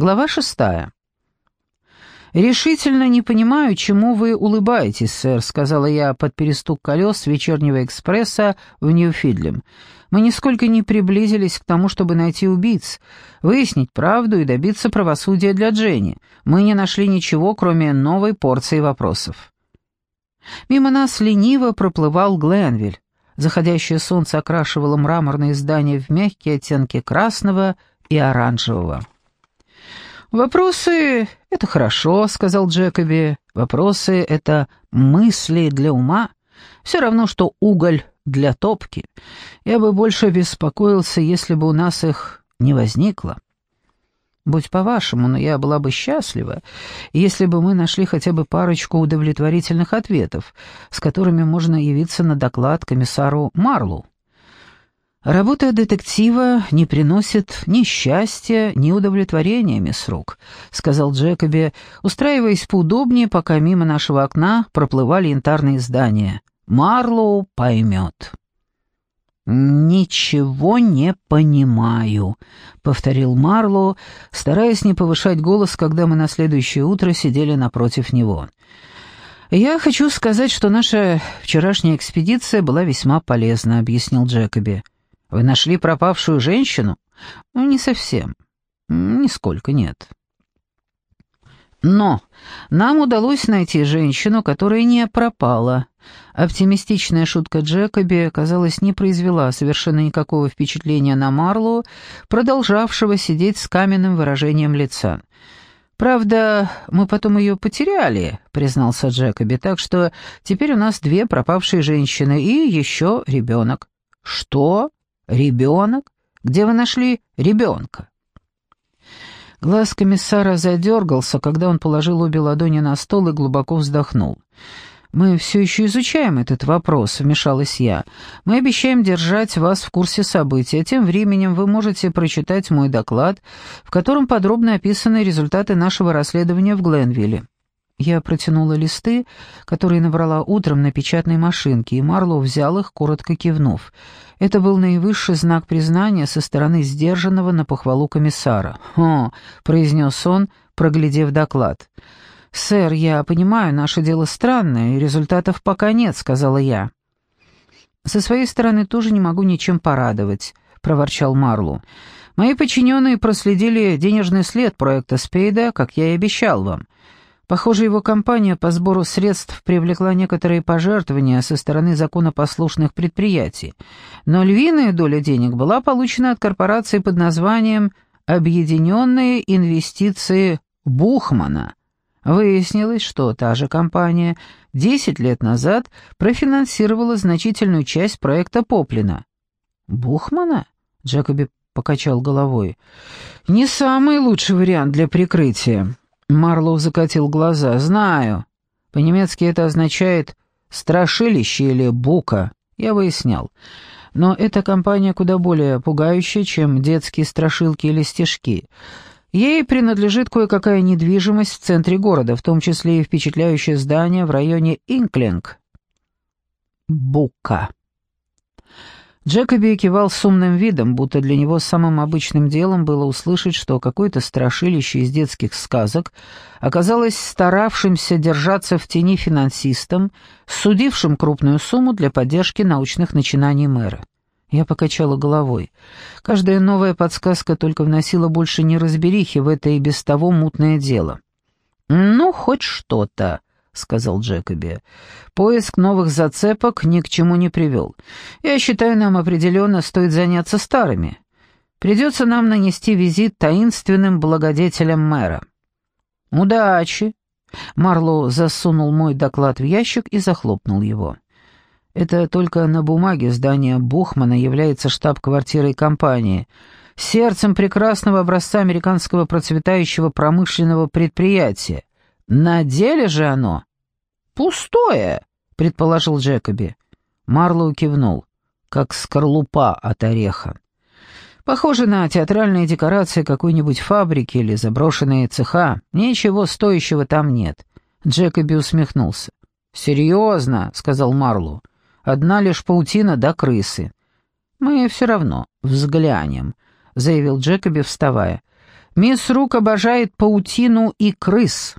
Глава шестая. «Решительно не понимаю, чему вы улыбаетесь, сэр», — сказала я под перестук колес вечернего экспресса в Ньюфидлем. «Мы нисколько не приблизились к тому, чтобы найти убийц, выяснить правду и добиться правосудия для Дженни. Мы не нашли ничего, кроме новой порции вопросов». Мимо нас лениво проплывал Гленвиль. Заходящее солнце окрашивало мраморные здания в мягкие оттенки красного и оранжевого. «Вопросы — это хорошо», — сказал Джекоби. «Вопросы — это мысли для ума. Все равно, что уголь для топки. Я бы больше беспокоился, если бы у нас их не возникло». «Будь по-вашему, но я была бы счастлива, если бы мы нашли хотя бы парочку удовлетворительных ответов, с которыми можно явиться на доклад комиссару Марлу». Работа детектива не приносит ни счастья, ни удовлетворения, мисс Рук, сказал Джекоби, устраиваясь поудобнее, пока мимо нашего окна проплывали янтарные здания. Марлоу поймет. «Ничего не понимаю», — повторил Марлоу, стараясь не повышать голос, когда мы на следующее утро сидели напротив него. «Я хочу сказать, что наша вчерашняя экспедиция была весьма полезна», — объяснил Джекоби. Вы нашли пропавшую женщину? Ну, не совсем. Нисколько нет. Но нам удалось найти женщину, которая не пропала. Оптимистичная шутка Джекоби, казалось, не произвела совершенно никакого впечатления на Марлу, продолжавшего сидеть с каменным выражением лица. «Правда, мы потом ее потеряли», — признался Джекоби, «так что теперь у нас две пропавшие женщины и еще ребенок». «Что?» «Ребенок? Где вы нашли ребенка?» Глаз комиссара задергался, когда он положил обе ладони на стол и глубоко вздохнул. «Мы все еще изучаем этот вопрос», — вмешалась я. «Мы обещаем держать вас в курсе событий, а тем временем вы можете прочитать мой доклад, в котором подробно описаны результаты нашего расследования в Гленвилле». Я протянула листы, которые набрала утром на печатной машинке, и Марлоу взял их, коротко кивнув. Это был наивысший знак признания со стороны сдержанного на похвалу комиссара. «О», — произнес он, проглядев доклад. «Сэр, я понимаю, наше дело странное, и результатов пока нет», — сказала я. «Со своей стороны тоже не могу ничем порадовать», — проворчал Марлу. «Мои подчиненные проследили денежный след проекта Спейда, как я и обещал вам. Похоже, его компания по сбору средств привлекла некоторые пожертвования со стороны законопослушных предприятий, но львиная доля денег была получена от корпорации под названием «Объединенные инвестиции Бухмана». Выяснилось, что та же компания 10 лет назад профинансировала значительную часть проекта Поплина. «Бухмана?» — Джекоби покачал головой. «Не самый лучший вариант для прикрытия». Марлоу закатил глаза. «Знаю. По-немецки это означает «страшилище» или «бука». Я выяснял. Но эта компания куда более пугающая, чем детские страшилки или стишки. Ей принадлежит кое-какая недвижимость в центре города, в том числе и впечатляющее здание в районе Инклинг. Бука. Джекоби кивал с умным видом, будто для него самым обычным делом было услышать, что какое-то страшилище из детских сказок оказалось старавшимся держаться в тени финансистом, судившим крупную сумму для поддержки научных начинаний мэра. Я покачала головой. Каждая новая подсказка только вносила больше неразберихи в это и без того мутное дело. «Ну, хоть что-то», — сказал Джекоби. «Поиск новых зацепок ни к чему не привел. Я считаю, нам определенно стоит заняться старыми. Придется нам нанести визит таинственным благодетелям мэра». «Удачи!» Марлоу засунул мой доклад в ящик и захлопнул его. «Это только на бумаге здание Бухмана является штаб-квартирой компании» сердцем прекрасного образца американского процветающего промышленного предприятия. На деле же оно пустое, предположил Джекоби. Марлоу кивнул, как скорлупа от ореха. Похоже на театральные декорации какой-нибудь фабрики или заброшенные цеха. Ничего стоящего там нет. Джекоби усмехнулся. «Серьезно», — сказал Марлоу. «Одна лишь паутина да крысы». «Мы все равно взглянем», — заявил Джекоби, вставая. Мисс Рук обожает паутину и крыс».